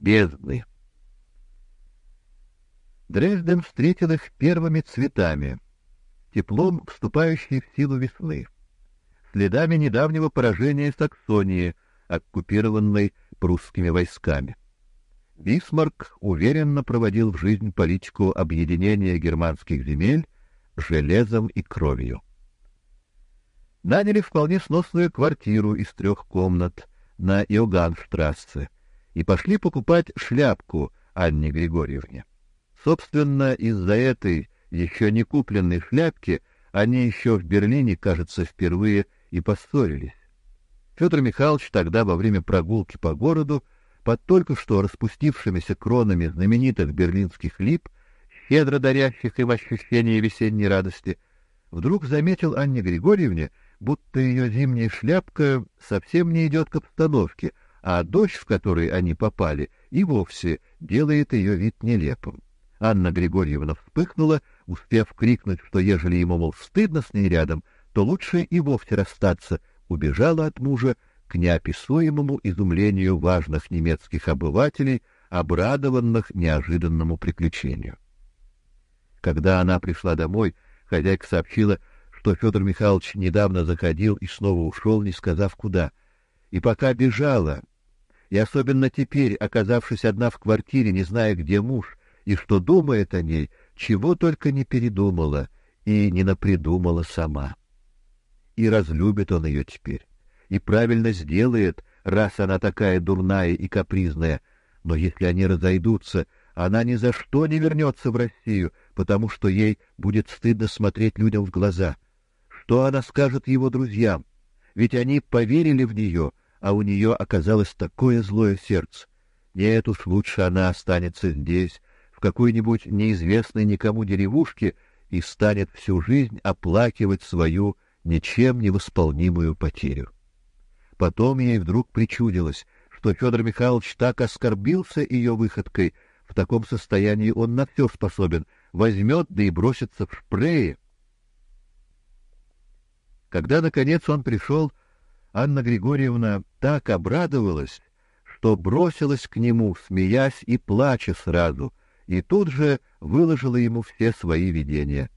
бездны. Дрезден встретил их первыми цветами, теплом вступающей в силу весны, следами недавнего поражения Саксонии, оккупированной прусскими войсками. Бисмарк уверенно проводил в жизнь политику объединения германских земель железом и кровью. Наняли вполне сносную квартиру из трех комнат на Иоганнштрассе и пошли покупать шляпку Анне Григорьевне. Собственно, из-за этой еще не купленной шляпки они еще в Берлине, кажется, впервые и поссорились. Федор Михайлович тогда во время прогулки по городу под только что распустившимися кронами знаменитых берлинских лип, щедро дарящих им ощущение весенней радости, вдруг заметил Анне Григорьевне, будто ее зимняя шляпка совсем не идет к обстановке, а дождь, в который они попали, и вовсе делает ее вид нелепым. Анна Григорьевна вспыхнула, успев крикнуть, что ежели ему, мол, стыдно с ней рядом, то лучше и вовсе расстаться, убежала от мужа к неописуемому изумлению важных немецких обывателей, обрадованных неожиданному приключению. Когда она пришла домой, хозяйка сообщила, что Федор Михайлович недавно заходил и снова ушел, не сказав куда. И пока бежала, и особенно теперь, оказавшись одна в квартире, не зная, где муж и что думает о ней, чего только не передумала и не напридумала сама. И разлюбит он ее теперь и правильно сделает, раз она такая дурная и капризная. Но если они разойдутся, она ни за что не вернется в Россию, потому что ей будет стыдно смотреть людям в глаза. Что она скажет его друзьям? Ведь они поверили в нее, а у нее оказалось такое злое сердце. Нет уж, лучше она останется здесь, в какой-нибудь неизвестной никому деревушке, и станет всю жизнь оплакивать свою ничем не восполнимую потерю. Потом ей вдруг причудилось, что Федор Михайлович так оскорбился ее выходкой, в таком состоянии он на все способен, возьмет да и бросится в шпрее. Когда наконец он пришел, Анна Григорьевна так обрадовалась, что бросилась к нему, смеясь и плача сразу, и тут же выложила ему все свои видения.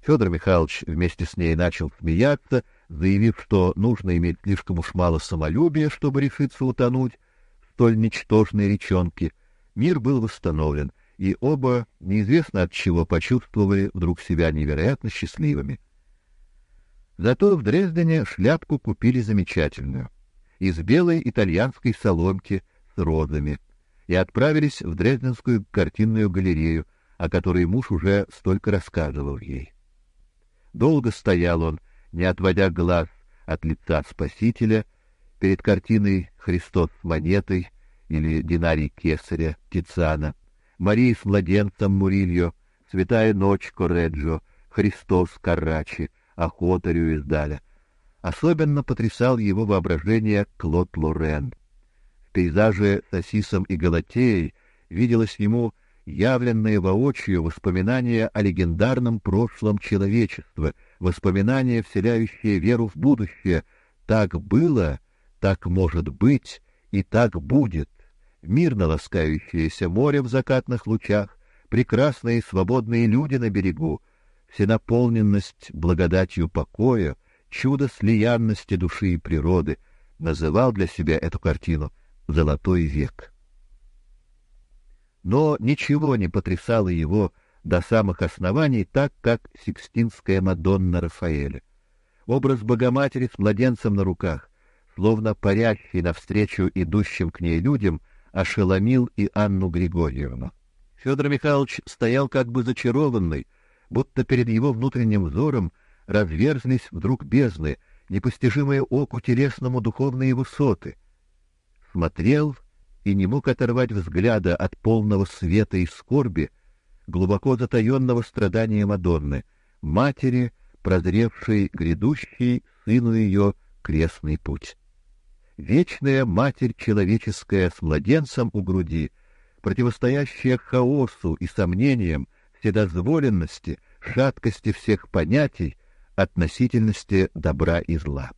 Федор Михайлович вместе с ней начал смеяться заявив, что нужно иметь слишком уж мало самолюбия, чтобы решиться утонуть в столь ничтожной речонке, мир был восстановлен, и оба неизвестно от чего почувствовали вдруг себя невероятно счастливыми. Зато в Дрездене шляпку купили замечательную, из белой итальянской соломки с розами, и отправились в Дрезденскую картинную галерею, о которой муж уже столько рассказывал ей. Долго стоял он, не отводя глаз от лица Спасителя, перед картиной Христос монетой или динарий Кесаря Тициана, Мария с младенцем Мурильо, Святая ночь Корреджо, Христос Каррачи, Охота Рюиздаля. Особенно потрясал его воображение Клод Лорен. В пейзаже с Асисом и Галатеей виделось ему явленное воочию воспоминание о легендарном прошлом человечества, воспоминание, вселяющее веру в будущее. Так было, так может быть и так будет. Мирно ласкающееся море в закатных лучах, прекрасные свободные люди на берегу, всенаполненность благодатью покоя, чудо слиянности души и природы, называл для себя эту картину «Золотой век» но ничего не потрясало его до самых оснований так, как Сикстинская Мадонна Рафаэля. Образ Богоматери с младенцем на руках, словно парящий навстречу идущим к ней людям, ошеломил и Анну Григорьевну. Федор Михайлович стоял как бы зачарованный, будто перед его внутренним взором разверзлись вдруг бездны, непостижимые оку телесному духовные высоты. Смотрел и не мог оторвать взгляда от полного света и скорби, глубоко затаенного страдания Мадонны, матери, прозревшей грядущий сыну ее крестный путь. Вечная матерь человеческая с младенцем у груди, противостоящая хаосу и сомнениям, вседозволенности, шаткости всех понятий, относительности добра и зла.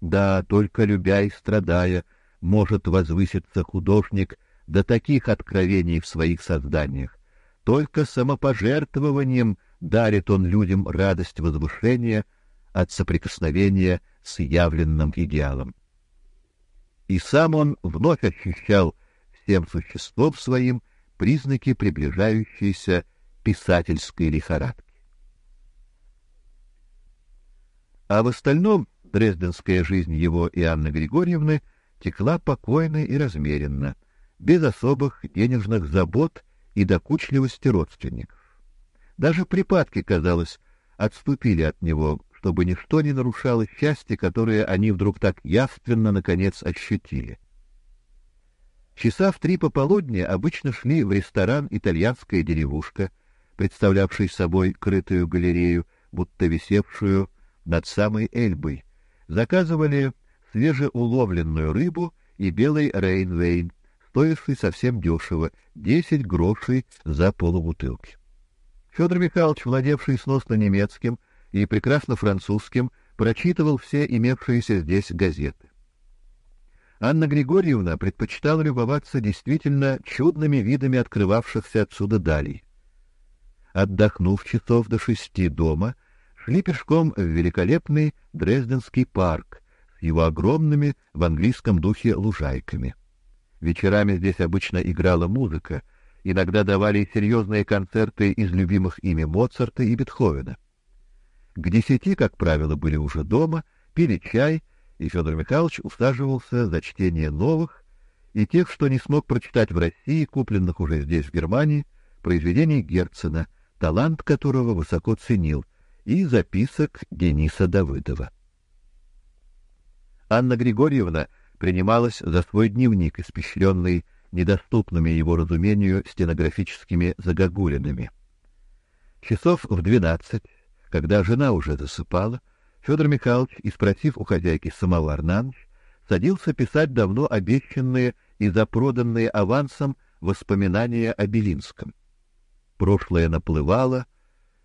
Да, только любя и страдая, может возвыситься художник до таких откровений в своих созданиях. Только самопожертвованием дарит он людям радость возвышения от соприкосновения с явленным идеалом. И сам он вновь ощущал всем существом своим признаки приближающейся писательской лихорадки. А в остальном дрезденская жизнь его и Анны Григорьевны текла покойно и размеренно, без особых денежных забот и докучливости родственников. Даже припадки, казалось, отступили от него, чтобы ничто не нарушало счастье, которое они вдруг так явственно наконец ощутили. Часа в три пополудни обычно шли в ресторан «Итальянская деревушка», представлявший собой крытую галерею, будто висевшую над самой Эльбой. Заказывали свежеуловленную рыбу и белый рейнвейн, стоивший совсем дешево — десять грошей за полубутылки. Федор Михайлович, владевший сносно немецким и прекрасно французским, прочитывал все имевшиеся здесь газеты. Анна Григорьевна предпочитала любоваться действительно чудными видами открывавшихся отсюда далей. Отдохнув часов до шести дома, шли пешком в великолепный Дрезденский парк с его огромными в английском духе лужайками. Вечерами здесь обычно играла музыка, иногда давали серьезные концерты из любимых ими Моцарта и Бетховена. К десяти, как правило, были уже дома, пили чай и Федор Михайлович усаживался за чтение новых и тех, что не смог прочитать в России, купленных уже здесь в Германии, произведений Герцена, талант которого высоко ценил, и записок Дениса Давыдова. Анна Григорьевна принималась за свой дневник, испещренный недоступными его разумению стенографическими загогулинами. Часов в двенадцать, когда жена уже засыпала, Федор Михайлович, и спросив у хозяйки самовар на ночь, садился писать давно обещанные и запроданные авансом воспоминания о Белинском. Прошлое наплывало,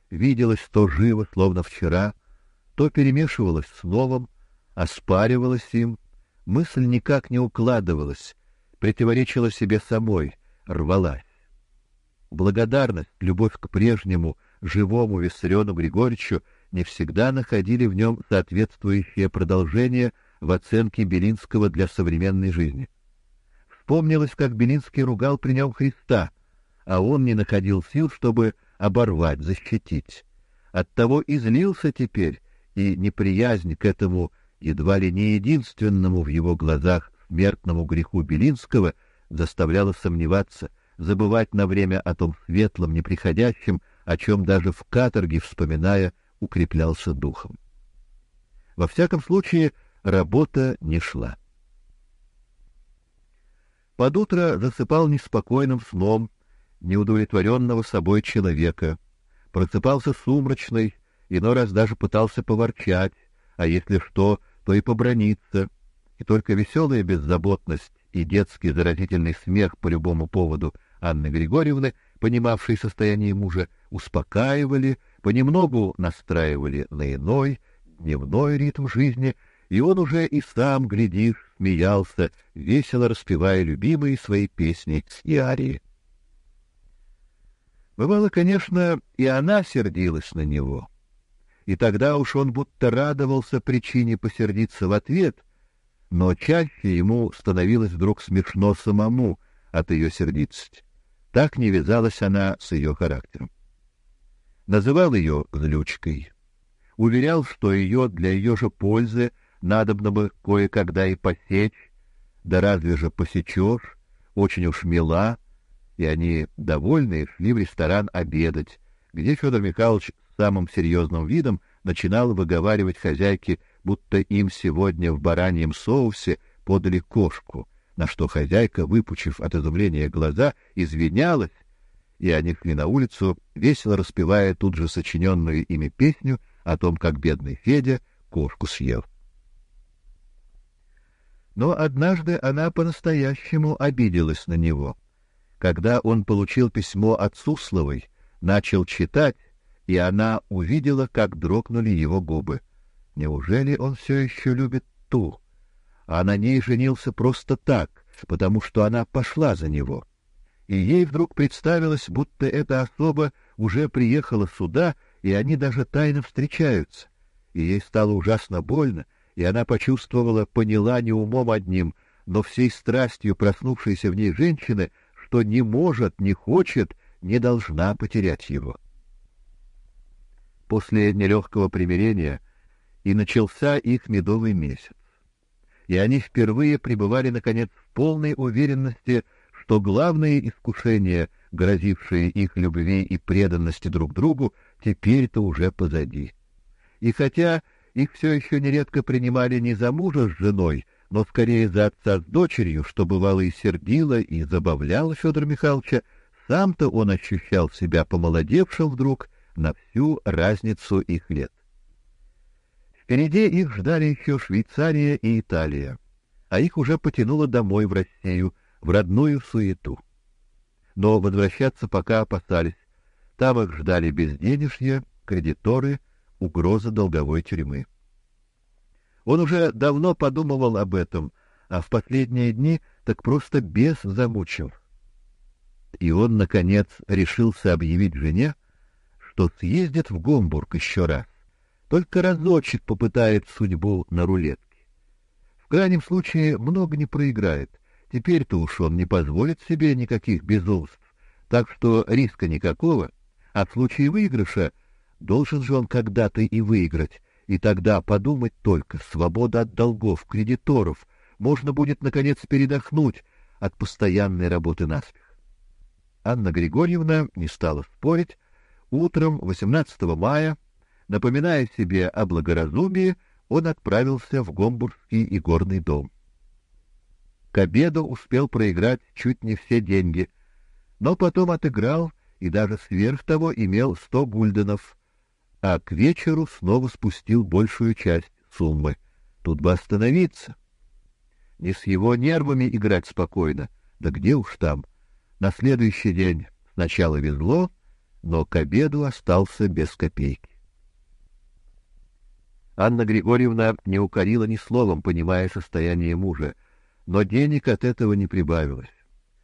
виделось то живо, словно вчера, то перемешивалось с новым, оспаривалось им, мысль никак не укладывалась, противоречила себе самой, рвалась. Благодарность, любовь к прежнему, живому Виссариону Григорьевичу не всегда находили в нем соответствующее продолжение в оценке Белинского для современной жизни. Вспомнилось, как Белинский ругал при нем Христа, а он не находил сил, чтобы оборвать, защитить. Оттого и злился теперь, и неприязнь к этому едва ли не единственному в его глазах смертному греху Белинского заставляла сомневаться, забывать на время о том светлом, неприходящем, о чем даже в каторге вспоминая укреплялся духом. Во всяком случае, работа не шла. Под утро засыпал неспокойным сном неудовлетворенного собой человека, просыпался сумрачный, иной раз даже пытался поворчать, а если что, то и поброниться, и только веселая беззаботность и детский заразительный смех по любому поводу Анны Григорьевны, понимавшей состояние мужа, успокаивали, понемногу настраивали на иной, дневной ритм жизни, и он уже и сам, глядишь, смеялся, весело распевая любимые свои песни и арии. Бывало, конечно, и она сердилась на него, и тогда уж он будто радовался причине посердиться в ответ, но чаще ему становилось вдруг смешно самому от ее сердитости. Так не вязалась она с ее характером называл ее злючкой, уверял, что ее для ее же пользы надобно бы кое-когда и посечь, да разве же посечешь, очень уж мила, и они, довольные, шли в ресторан обедать, где Федор Михайлович самым серьезным видом начинал выговаривать хозяйке, будто им сегодня в бараньем соусе подали кошку, на что хозяйка, выпучив от изумления глаза, извинялась и они шли на улицу, весело распевая тут же сочиненную ими песню о том, как бедный Федя кошку съел. Но однажды она по-настоящему обиделась на него. Когда он получил письмо от Сусловой, начал читать, и она увидела, как дрогнули его губы. Неужели он все еще любит ту? А на ней женился просто так, потому что она пошла за него. И ей вдруг представилось, будто эта особа уже приехала сюда, и они даже тайно встречаются. И ей стало ужасно больно, и она почувствовала, поняла не умом одним, но всей страстью проснувшейся в ней женщины, что не может, не хочет, не должна потерять его. После нелегкого примирения и начался их медовый месяц. И они впервые пребывали, наконец, в полной уверенности, что главные искушения, грозившие их любви и преданности друг другу, теперь-то уже позади. И хотя их все еще нередко принимали не за мужа с женой, но скорее за отца с дочерью, что бывало и сердило, и забавляло Федора Михайловича, сам-то он ощущал себя помолодевшим вдруг на всю разницу их лет. Впереди их ждали еще Швейцария и Италия, а их уже потянуло домой в Россию, в родную суету. Но возвращаться пока опасались. Там их ждали безденежье, кредиторы, угроза долговой тюрьмы. Он уже давно подумывал об этом, а в последние дни так просто бес замучил. И он, наконец, решился объявить жене, что съездит в Гомбург еще раз только разочек попытает судьбу на рулетке. В крайнем случае много не проиграет. Теперь-то уж он не позволит себе никаких безумств, так что риска никакого, а в случае выигрыша должен же он когда-то и выиграть, и тогда подумать только, свобода от долгов, кредиторов, можно будет, наконец, передохнуть от постоянной работы наспех. Анна Григорьевна не стала спорить. Утром 18 мая Напоминая себе о благоразумии, он отправился в Гомбургский игорный дом. К обеду успел проиграть чуть не все деньги, но потом отыграл и даже сверх того имел сто гульденов, а к вечеру снова спустил большую часть суммы. Тут бы остановиться. Не с его нервами играть спокойно, да где уж там. На следующий день сначала везло, но к обеду остался без копейки. Анна Григорьевна не укорила ни словом, понимая состояние мужа, но денег от этого не прибавилось.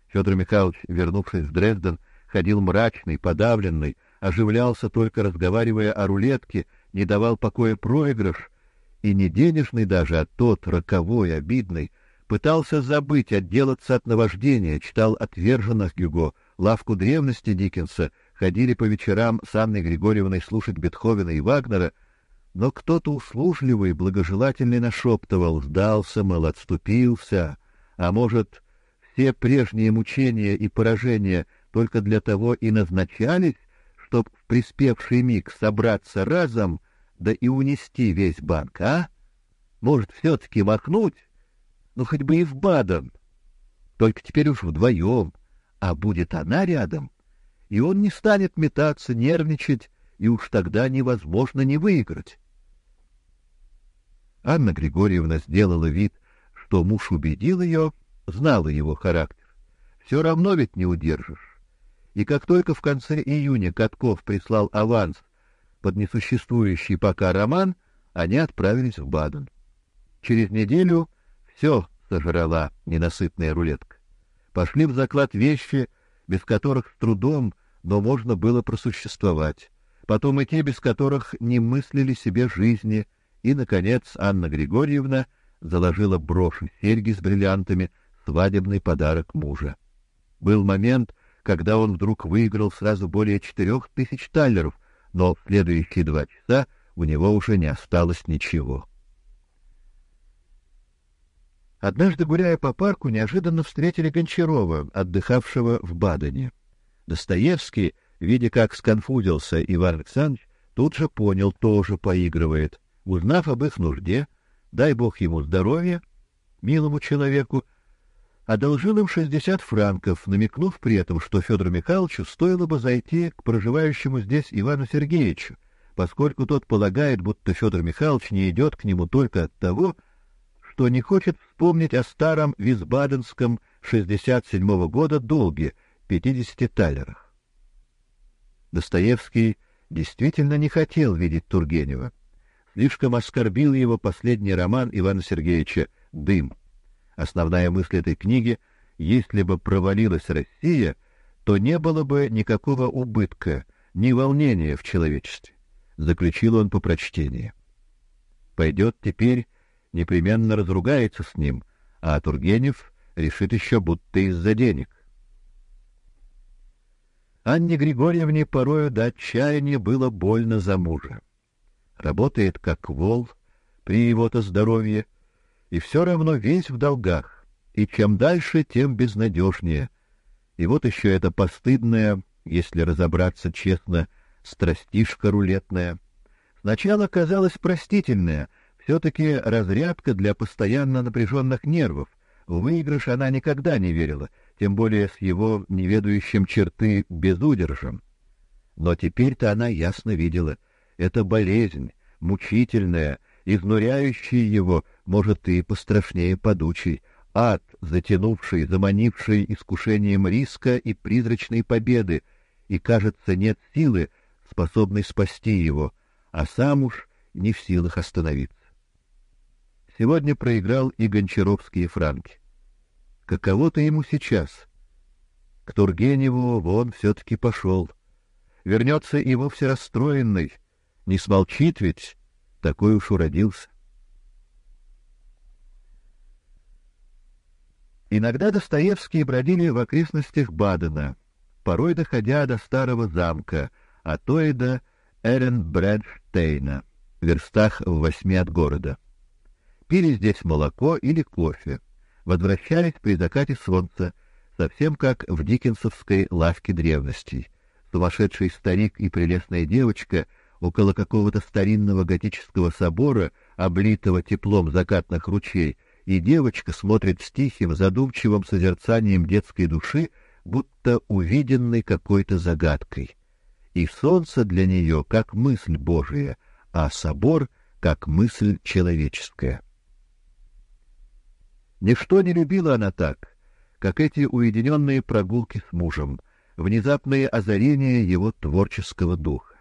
Федор Михайлович, вернувшись в Дрезден, ходил мрачный, подавленный, оживлялся только разговаривая о рулетке, не давал покоя проигрыш, и не денежный даже, а тот роковой, обидный, пытался забыть, отделаться от наваждения, читал отверженных Гюго, лавку древности Диккенса, ходили по вечерам с Анной Григорьевной слушать Бетховена и Вагнера, но кто-то услужливый, благожелательный нашептывал, сдался, мол, отступился, а может, все прежние мучения и поражения только для того и назначались, чтоб в приспевший миг собраться разом, да и унести весь банк, а? Может, все-таки махнуть? Ну, хоть бы и в Баден. Только теперь уж вдвоем, а будет она рядом, и он не станет метаться, нервничать, и уж тогда невозможно не выиграть. Анна Григорьевна сделала вид, что муж убедил ее, знала его характер. Все равно ведь не удержишь. И как только в конце июня Катков прислал аванс под несуществующий пока роман, они отправились в Баден. Через неделю все сожрала ненасытная рулетка. Пошли в заклад вещи, без которых с трудом, но можно было просуществовать. Потом и те, без которых не мыслили себе жизни, и, наконец, Анна Григорьевна заложила брошь серьги с бриллиантами, свадебный подарок мужа. Был момент, когда он вдруг выиграл сразу более четырех тысяч таллеров, но в следующие два часа у него уже не осталось ничего. Однажды, гуляя по парку, неожиданно встретили Гончарова, отдыхавшего в Бадене. Достоевский, видя, как сконфузился Иван Александрович, тут же понял, тоже поигрывает. Узнав об их нужде, дай бог ему здоровья, милому человеку, одолжил им шестьдесят франков, намекнув при этом, что Федору Михайловичу стоило бы зайти к проживающему здесь Ивану Сергеевичу, поскольку тот полагает, будто Федор Михайлович не идет к нему только от того, что не хочет вспомнить о старом Висбаденском 67-го года долге 50 талерах. Достоевский действительно не хотел видеть Тургенева. Слишком оскорбил его последний роман Ивана Сергеевича «Дым». Основная мысль этой книги — если бы провалилась Россия, то не было бы никакого убытка, ни волнения в человечестве, заключил он по прочтении. Пойдет теперь, непременно разругается с ним, а Тургенев решит еще будто из-за денег. Анне Григорьевне порою до отчаяния было больно за мужа. Работает как вол при его-то здоровье, и все равно весь в долгах, и чем дальше, тем безнадежнее. И вот еще эта постыдная, если разобраться честно, страстишка рулетная. Сначала казалась простительная, все-таки разрядка для постоянно напряженных нервов. В выигрыш она никогда не верила, тем более с его неведающим черты безудержем. Но теперь-то она ясно видела, это болезнь, мучительная, изнуряющая его, может, и пострашнее подучей, ад, затянувший, заманивший искушением риска и призрачной победы, и, кажется, нет силы, способной спасти его, а сам уж не в силах остановиться. Сегодня проиграл и гончаровские франки. Каково-то ему сейчас. К Тургеневу вон все-таки пошел. Вернется и вовсе расстроенный. Не смолчит ведь, такой уж уродился. Иногда Достоевские бродили в окрестностях Бадена, порой доходя до старого замка, а то и до Эренбредштейна, в верстах в восьми от города. Пили здесь молоко или кофе, возвращались при закате солнца, совсем как в диккенсовской лавке древностей. Сумасшедший старик и прелестная девочка около какого-то старинного готического собора, облитого теплом закатных ручей, и девочка смотрит с тихим, задумчивым созерцанием детской души, будто увиденной какой-то загадкой. И солнце для нее как мысль Божия, а собор как мысль человеческая. Ничто не любила она так, как эти уединенные прогулки с мужем, внезапные озарения его творческого духа.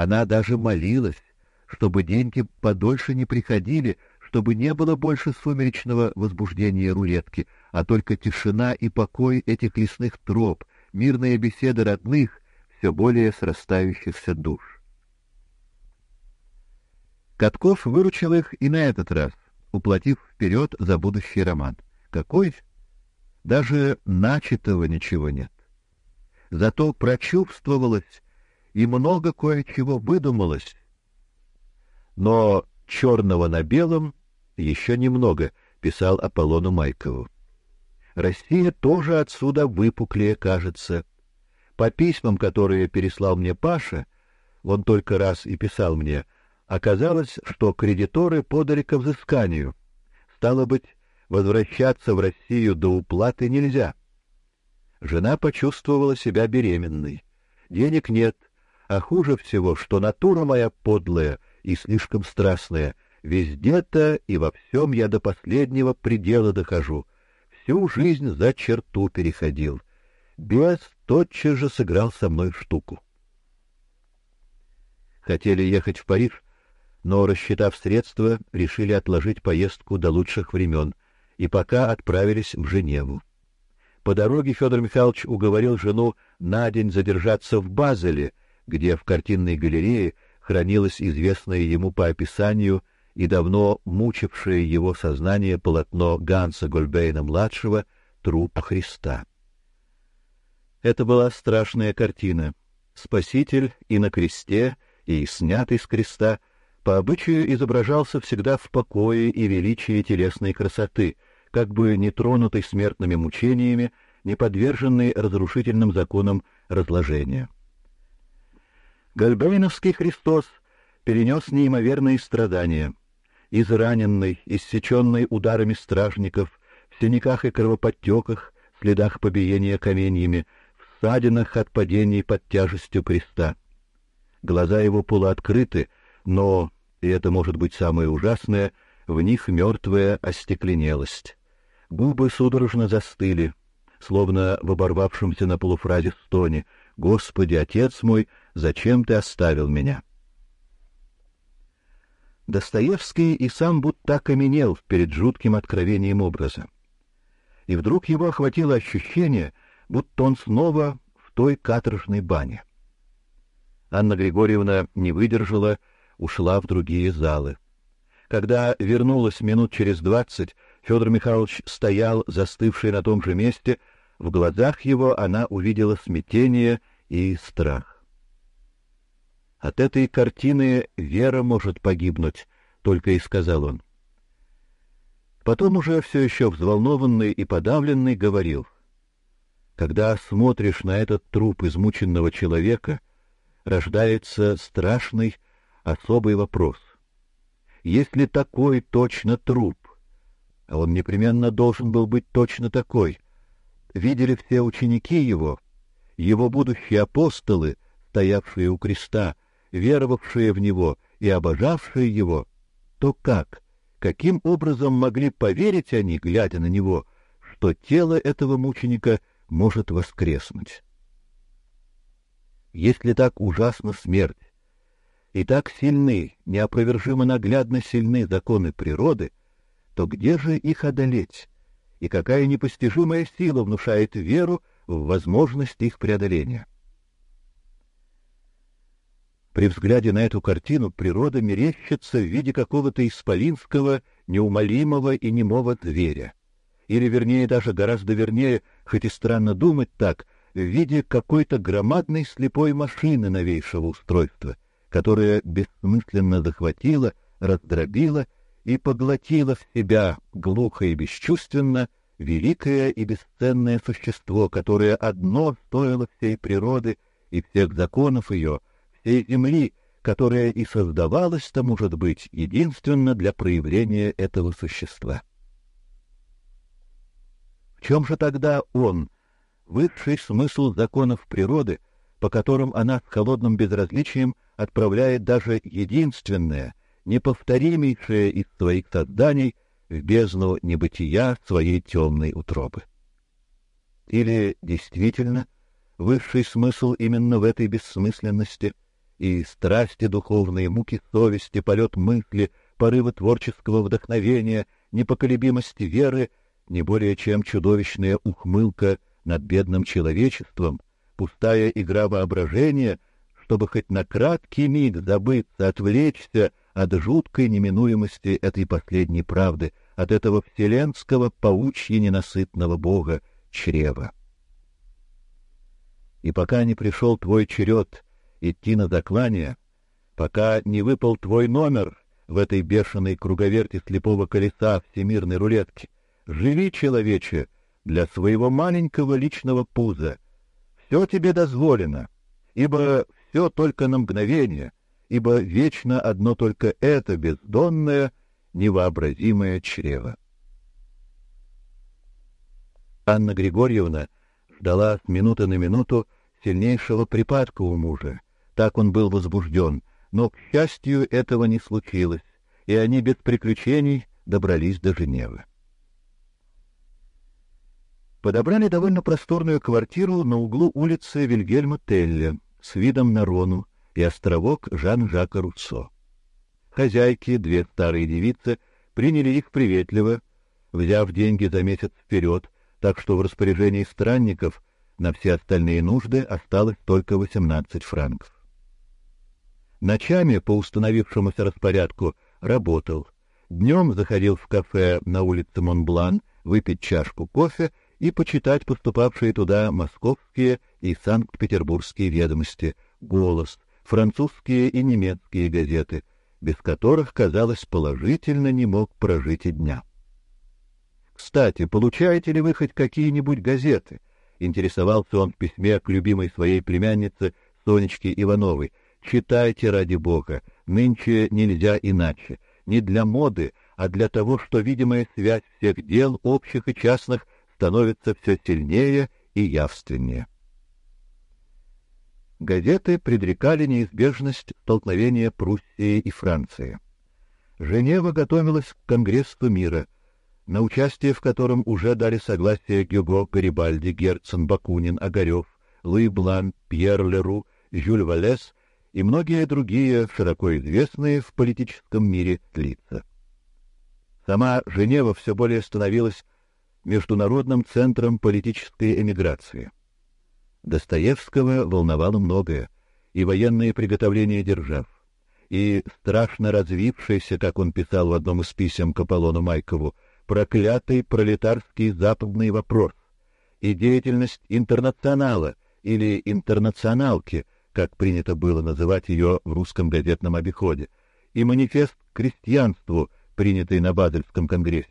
Она даже молилась, чтобы деньги подольше не приходили, чтобы не было больше сумеречного возбуждения рулетки, а только тишина и покой этих лесных троп, мирная беседа родных, все более срастающихся душ. Катков выручил их и на этот раз, уплатив вперед за будущий роман. Какой? Даже начатого ничего нет. Зато прочувствовалось и много кое-чего выдумалось. Но черного на белом еще немного, писал Аполлону Майкову. Россия тоже отсюда выпуклее, кажется. По письмам, которые переслал мне Паша, он только раз и писал мне, оказалось, что кредиторы подали к взысканию. Стало быть, возвращаться в Россию до уплаты нельзя. Жена почувствовала себя беременной. Денег нет, а хуже всего, что натура моя подлая и слишком страстная — Везде-то и во всем я до последнего предела дохожу. Всю жизнь за черту переходил. Бес тотчас же сыграл со мной штуку. Хотели ехать в Париж, но, рассчитав средства, решили отложить поездку до лучших времен и пока отправились в Женеву. По дороге Федор Михайлович уговорил жену на день задержаться в Базеле, где в картинной галерее хранилось известное ему по описанию и давно мучившее его сознание полотно Ганса Гольбейна-младшего «Труп Христа». Это была страшная картина. Спаситель и на кресте, и снятый с креста, по обычаю изображался всегда в покое и величии телесной красоты, как бы не тронутый смертными мучениями, не подверженный разрушительным законам разложения. Гольбейновский Христос перенес неимоверные страдания, израненный, иссеченный ударами стражников, в синяках и кровоподтеках, следах побиения каменьями, в ссадинах от падений под тяжестью креста. Глаза его полуоткрыты, но, и это может быть самое ужасное, в них мертвая остекленелость. Губы судорожно застыли, словно в оборвавшемся на полуфразе стоне «Господи, Отец мой, зачем ты оставил меня?» Достоевский и сам будто окаменел перед жутким откровением образа. И вдруг его охватило ощущение, будто он снова в той каторжной бане. Анна Григорьевна не выдержала, ушла в другие залы. Когда вернулась минут через двадцать, Федор Михайлович стоял, застывший на том же месте, в глазах его она увидела смятение и страх. От этой картины Вера может погибнуть, только и сказал он. Потом уже все еще взволнованный и подавленный говорил: когда смотришь на этот труп измученного человека, рождается страшный особый вопрос: если такой точно труп, а он непременно должен был быть точно такой, видели все ученики его, его будущие апостолы, стоявшие у креста, веровавшие в него и обожавшие его, то как, каким образом могли поверить они, глядя на него, что тело этого мученика может воскреснуть? Если так ужасна смерть, и так сильны, неопровержимо наглядно сильны законы природы, то где же их одолеть? И какая непостижимая сила внушает веру в возможность их преодоления? При взгляде на эту картину природа мерещится в виде какого-то исполинского, неумолимого и немого зверя. Или, вернее, даже гораздо вернее, хоть и странно думать так, в виде какой-то громадной слепой машины новейшего устройства, которая бессмысленно захватила, раздробила и поглотила в себя глухо и бесчувственно великое и бесценное существо, которое одно стоило всей природы и всех законов ее, всей земли, которая и создавалась-то, может быть, единственно для проявления этого существа. В чем же тогда он, высший смысл законов природы, по которым она с холодным безразличием отправляет даже единственное, неповторимейшее из своих созданий в бездну небытия своей темной утробы? Или действительно высший смысл именно в этой бессмысленности — и страсти духовные, муки совести, полет мысли, порывы творческого вдохновения, непоколебимость веры, не более чем чудовищная ухмылка над бедным человечеством, пустая игра воображения, чтобы хоть на краткий миг забыться, отвлечься от жуткой неминуемости этой последней правды, от этого вселенского паучьи ненасытного бога чрева. И пока не пришел твой черед идти на заклание, пока не выпал твой номер в этой бешеной круговерти слепого колеса всемирной рулетки. Живи, человече, для своего маленького личного пуза. Все тебе дозволено, ибо все только на мгновение, ибо вечно одно только это бездонное, невообразимое чрево. Анна Григорьевна ждала с минуты на минуту сильнейшего припадка у мужа, так он был возбужден, но, к счастью, этого не случилось, и они без приключений добрались до Женевы. Подобрали довольно просторную квартиру на углу улицы Вильгельма Телля с видом на Рону и островок Жан-Жака Руссо. Хозяйки, две старые девицы, приняли их приветливо, взяв деньги за месяц вперед, так что в распоряжении странников на все остальные нужды осталось только 18 франков. Ночами по установившемуся распорядку работал. Днем заходил в кафе на улице Монблан выпить чашку кофе и почитать поступавшие туда московские и санкт-петербургские ведомости, «Голос», французские и немецкие газеты, без которых, казалось, положительно не мог прожить и дня. Кстати, получаете ли вы хоть какие-нибудь газеты? Интересовался он в письме к любимой своей племяннице Сонечке Ивановой, Читайте ради Бога. Нынче нельзя иначе. Не для моды, а для того, что видимая связь всех дел, общих и частных, становится все сильнее и явственнее. Газеты предрекали неизбежность столкновения Пруссии и Франции. Женева готовилась к Конгрессу мира, на участие в котором уже дали согласие Гюго, Гарибальди, Герцен, Бакунин, Огарев, Луи Блан, Пьер Леру, Жюль Валес и многие другие широко известные в политическом мире лица. Сама Женева все более становилась международным центром политической эмиграции. Достоевского волновало многое, и военные приготовления держав, и страшно развившийся, как он писал в одном из писем к Аполлону Майкову, проклятый пролетарский западный вопрос, и деятельность интернационала или интернационалки, как принято было называть ее в русском газетном обиходе, и манифест крестьянству, принятый на Базельском конгрессе.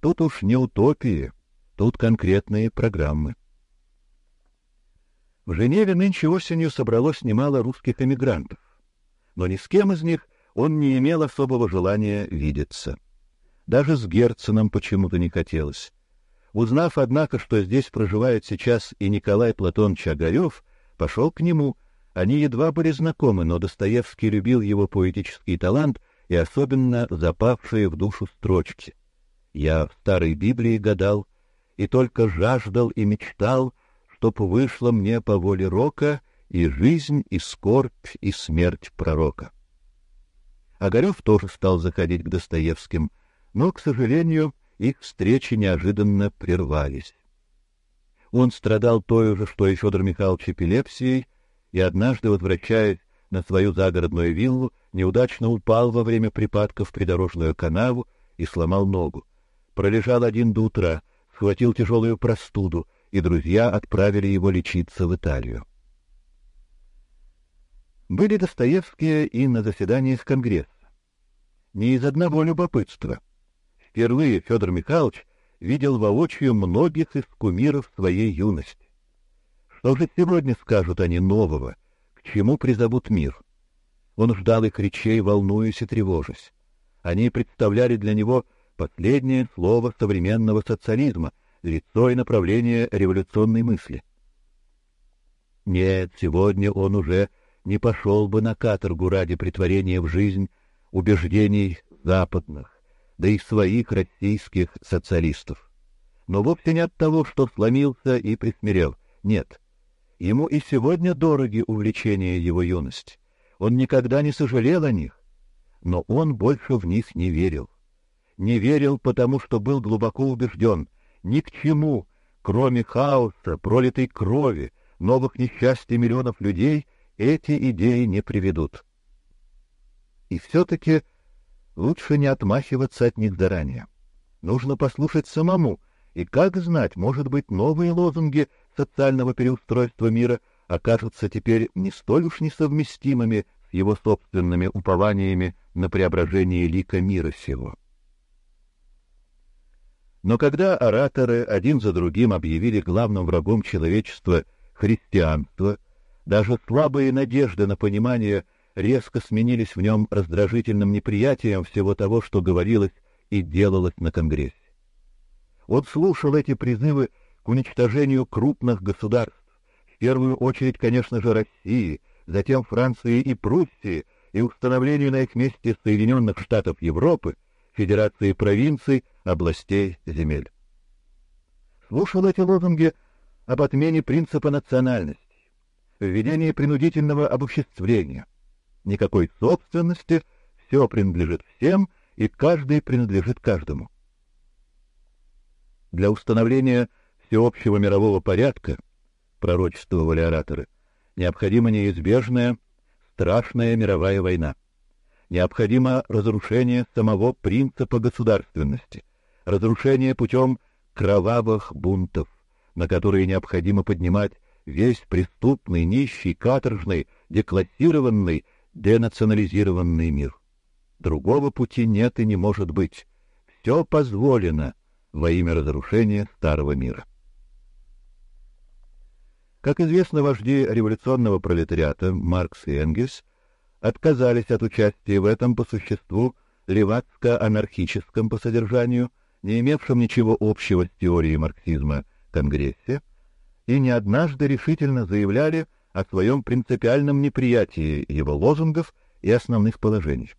Тут уж не утопии, тут конкретные программы. В Женеве нынче осенью собралось немало русских эмигрантов, но ни с кем из них он не имел особого желания видеться. Даже с Герценом почему-то не хотелось. Узнав, однако, что здесь проживает сейчас и Николай Платонович Огарев, пошел к нему. Они едва были знакомы, но Достоевский любил его поэтический талант и особенно запавшие в душу строчки. Я в старой Библии гадал и только жаждал и мечтал чтоб вышло мне по воле рока и жизнь, и скорбь, и смерть пророка. Огарев тоже стал заходить к Достоевским, но, к сожалению, их встречи неожиданно прервались. Он страдал той же, что и Федор Михайлович эпилепсией, и однажды, возвращаясь на свою загородную виллу, неудачно упал во время припадков в придорожную канаву и сломал ногу. Пролежал один до утра, схватил тяжелую простуду, и друзья отправили его лечиться в Италию. Были Достоевские и на заседаниях Конгресса. Не из одного любопытства. Впервые Федор Михайлович видел воочию многих из кумиров своей юности. Что же сегодня скажут они нового, к чему призовут мир? Он ждал их речей, волнуясь и тревожась. Они представляли для него последнее слово современного социализма — лицо и направление революционной мысли. Нет, сегодня он уже не пошел бы на каторгу ради притворения в жизнь убеждений западных, да и своих российских социалистов. Но вовсе не от того, что сломился и присмирел. Нет. Ему и сегодня дороги увлечения его юности. Он никогда не сожалел о них, но он больше в них не верил. Не верил, потому что был глубоко убежден, ни к чему, кроме хаоса, пролитой крови, новых несчастий миллионов людей, эти идеи не приведут. И все-таки лучше не отмахиваться от них заранее. Нужно послушать самому, и как знать, может быть, новые лозунги социального переустройства мира окажутся теперь не столь уж несовместимыми с его собственными упованиями на преображение лика мира сего. Но когда ораторы один за другим объявили главным врагом человечества христианство, даже слабые надежды на понимание резко сменились в нем раздражительным неприятием всего того, что говорилось и делалось на Конгрессе. Он слушал эти призывы к уничтожению крупных государств, в первую очередь, конечно же, России, затем Франции и Пруссии, и установлению на их месте Соединенных Штатов Европы, Федерации провинций, областей, земель. Слушал эти лозунги об отмене принципа национальности, введении принудительного обобществления. Никакой собственности, все принадлежит всем, и каждый принадлежит каждому. Для установления всеобщего мирового порядка, пророчествовали ораторы, необходима неизбежная, страшная мировая война необходимо разрушение самого принципа государственности, разрушение путем кровавых бунтов, на которые необходимо поднимать весь преступный, нищий, каторжный, деклассированный, денационализированный мир. Другого пути нет и не может быть. Все позволено во имя разрушения старого мира. Как известно, вожди революционного пролетариата Маркс и Энгельс отказались от участия в этом по существу левацко-анархическом по содержанию, не имевшем ничего общего с теорией марксизма Конгрессе, и не однажды решительно заявляли о своем принципиальном неприятии его лозунгов и основных положений.